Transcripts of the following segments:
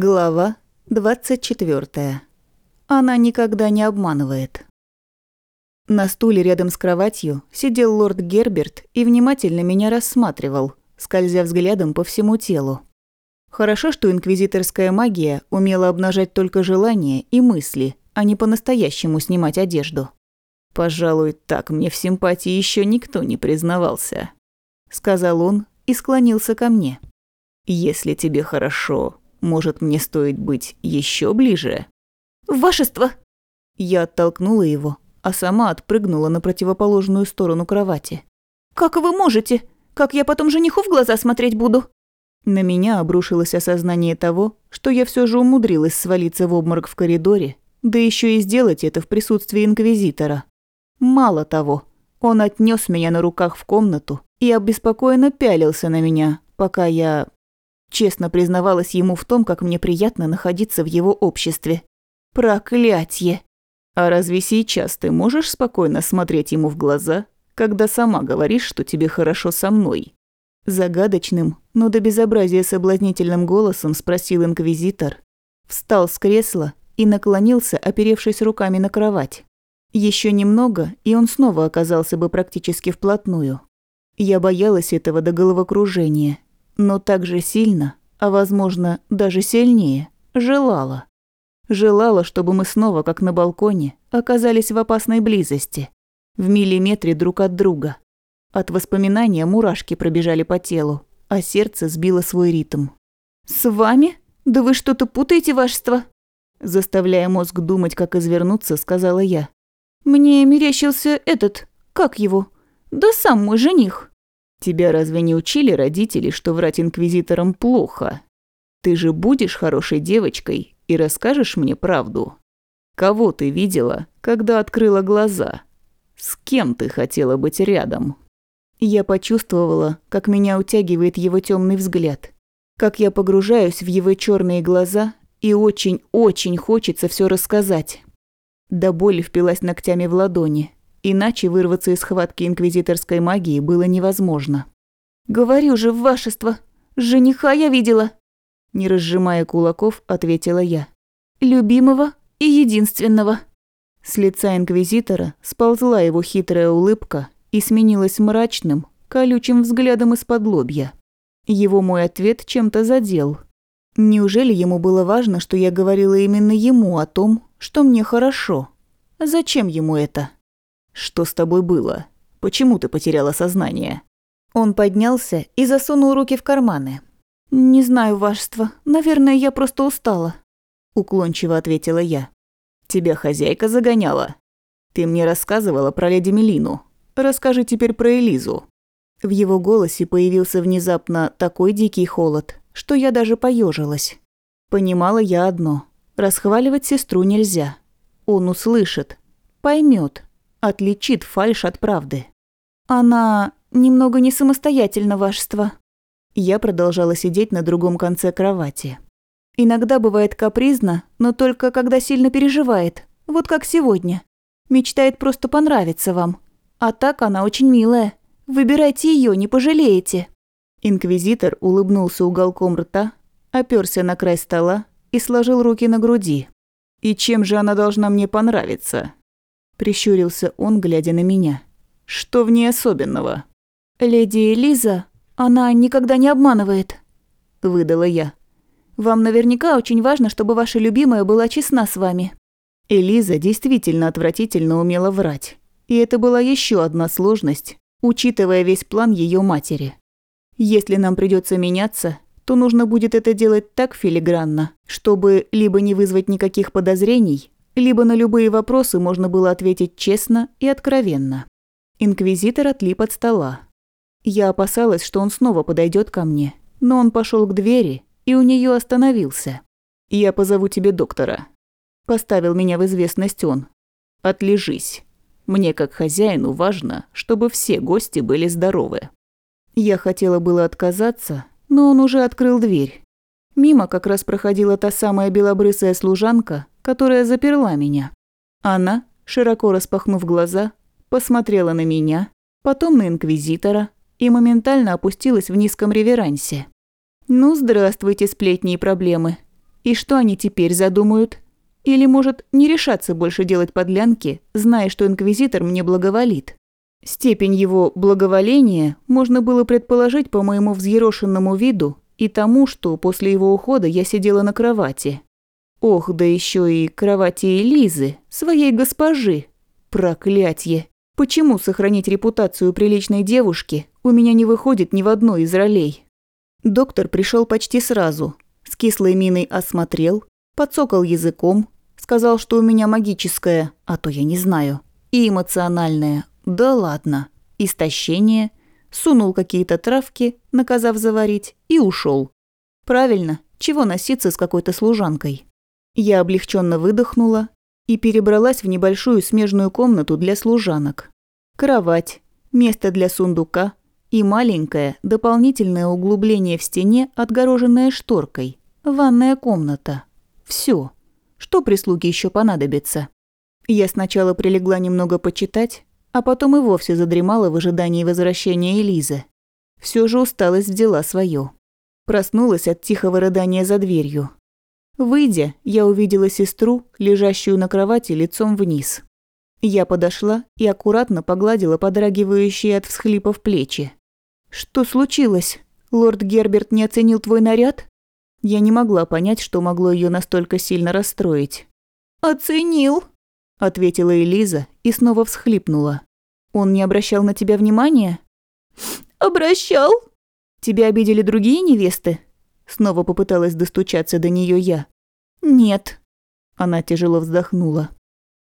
Глава 24. Она никогда не обманывает. На стуле рядом с кроватью сидел лорд Герберт и внимательно меня рассматривал, скользя взглядом по всему телу. Хорошо, что инквизиторская магия умела обнажать только желания и мысли, а не по-настоящему снимать одежду. «Пожалуй, так мне в симпатии еще никто не признавался», — сказал он и склонился ко мне. «Если тебе хорошо, может, мне стоит быть еще ближе?» «Вашество!» Я оттолкнула его, а сама отпрыгнула на противоположную сторону кровати. «Как вы можете? Как я потом жениху в глаза смотреть буду?» На меня обрушилось осознание того, что я все же умудрилась свалиться в обморок в коридоре, да еще и сделать это в присутствии инквизитора. Мало того, он отнес меня на руках в комнату и обеспокоенно пялился на меня, пока я Честно признавалась ему в том, как мне приятно находиться в его обществе. Проклятье! А разве сейчас ты можешь спокойно смотреть ему в глаза, когда сама говоришь, что тебе хорошо со мной? Загадочным, но до безобразия соблазнительным голосом спросил инквизитор. Встал с кресла и наклонился, оперевшись руками на кровать. Еще немного, и он снова оказался бы практически вплотную. Я боялась этого до головокружения но так же сильно, а возможно даже сильнее, желала. Желала, чтобы мы снова, как на балконе, оказались в опасной близости, в миллиметре друг от друга. От воспоминания мурашки пробежали по телу, а сердце сбило свой ритм. «С вами? Да вы что-то путаете, вашество?» Заставляя мозг думать, как извернуться, сказала я. «Мне мерещился этот, как его? Да сам мой жених». Тебя разве не учили родители, что врать инквизиторам плохо? Ты же будешь хорошей девочкой и расскажешь мне правду. Кого ты видела, когда открыла глаза? С кем ты хотела быть рядом? Я почувствовала, как меня утягивает его темный взгляд, как я погружаюсь в его черные глаза и очень-очень хочется все рассказать. До боли впилась ногтями в ладони, Иначе вырваться из схватки инквизиторской магии было невозможно. «Говорю же, вашество, жениха я видела!» Не разжимая кулаков, ответила я. «Любимого и единственного». С лица инквизитора сползла его хитрая улыбка и сменилась мрачным, колючим взглядом из-под лобья. Его мой ответ чем-то задел. Неужели ему было важно, что я говорила именно ему о том, что мне хорошо? Зачем ему это? «Что с тобой было? Почему ты потеряла сознание?» Он поднялся и засунул руки в карманы. «Не знаю, вашество. Наверное, я просто устала», – уклончиво ответила я. «Тебя хозяйка загоняла. Ты мне рассказывала про леди Мелину. Расскажи теперь про Элизу». В его голосе появился внезапно такой дикий холод, что я даже поежилась. Понимала я одно – расхваливать сестру нельзя. Он услышит, поймет, отличит фальшь от правды. Она немного не самостоятельна, вашество. Я продолжала сидеть на другом конце кровати. Иногда бывает капризно, но только когда сильно переживает, вот как сегодня. Мечтает просто понравиться вам. А так она очень милая. Выбирайте ее, не пожалеете. Инквизитор улыбнулся уголком рта, оперся на край стола и сложил руки на груди. «И чем же она должна мне понравиться?» Прищурился он, глядя на меня. «Что в ней особенного?» «Леди Элиза, она никогда не обманывает», – выдала я. «Вам наверняка очень важно, чтобы ваша любимая была честна с вами». Элиза действительно отвратительно умела врать. И это была еще одна сложность, учитывая весь план ее матери. Если нам придется меняться, то нужно будет это делать так филигранно, чтобы либо не вызвать никаких подозрений, либо на любые вопросы можно было ответить честно и откровенно. Инквизитор отлип от стола. Я опасалась, что он снова подойдет ко мне, но он пошел к двери и у нее остановился. «Я позову тебе доктора», – поставил меня в известность он. «Отлежись. Мне, как хозяину, важно, чтобы все гости были здоровы». Я хотела было отказаться, но он уже открыл дверь. Мимо как раз проходила та самая белобрысая служанка, которая заперла меня. Она, широко распахнув глаза, посмотрела на меня, потом на инквизитора и моментально опустилась в низком реверансе. «Ну, здравствуйте, сплетни и проблемы. И что они теперь задумают? Или, может, не решаться больше делать подлянки, зная, что инквизитор мне благоволит? Степень его благоволения можно было предположить по моему взъерошенному виду и тому, что после его ухода я сидела на кровати. Ох, да еще и кровати Элизы, своей госпожи. Проклятье! Почему сохранить репутацию приличной девушки у меня не выходит ни в одной из ролей? Доктор пришел почти сразу. С кислой миной осмотрел, подсокал языком, сказал, что у меня магическое, а то я не знаю, и эмоциональное, да ладно, истощение, сунул какие-то травки, наказав заварить, и ушел. Правильно, чего носиться с какой-то служанкой? Я облегченно выдохнула и перебралась в небольшую смежную комнату для служанок. Кровать, место для сундука и маленькое дополнительное углубление в стене, отгороженное шторкой. Ванная комната. Все. Что прислуге еще понадобится? Я сначала прилегла немного почитать, а потом и вовсе задремала в ожидании возвращения Элизы. Все же усталость взяла свое. Проснулась от тихого рыдания за дверью. Выйдя, я увидела сестру, лежащую на кровати лицом вниз. Я подошла и аккуратно погладила подрагивающие от всхлипов плечи. «Что случилось? Лорд Герберт не оценил твой наряд?» Я не могла понять, что могло ее настолько сильно расстроить. «Оценил», – ответила Элиза и снова всхлипнула. «Он не обращал на тебя внимания?» «Обращал». «Тебя обидели другие невесты?» Снова попыталась достучаться до нее я. «Нет». Она тяжело вздохнула.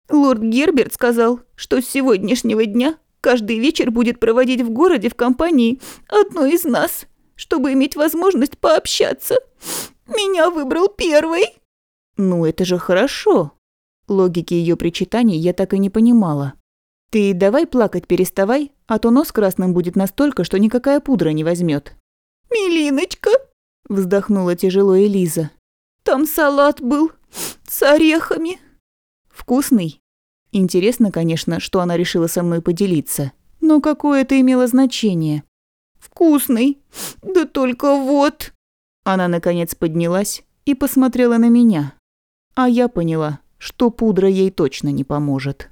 «Лорд Герберт сказал, что с сегодняшнего дня каждый вечер будет проводить в городе в компании одной из нас, чтобы иметь возможность пообщаться. Меня выбрал первый». «Ну, это же хорошо». Логики ее причитаний я так и не понимала. «Ты давай плакать переставай, а то нос красным будет настолько, что никакая пудра не возьмет. «Милиночка!» – вздохнула тяжело Элиза. «Там салат был с орехами». «Вкусный?» Интересно, конечно, что она решила со мной поделиться. Но какое это имело значение? «Вкусный! Да только вот...» Она, наконец, поднялась и посмотрела на меня. А я поняла, что пудра ей точно не поможет.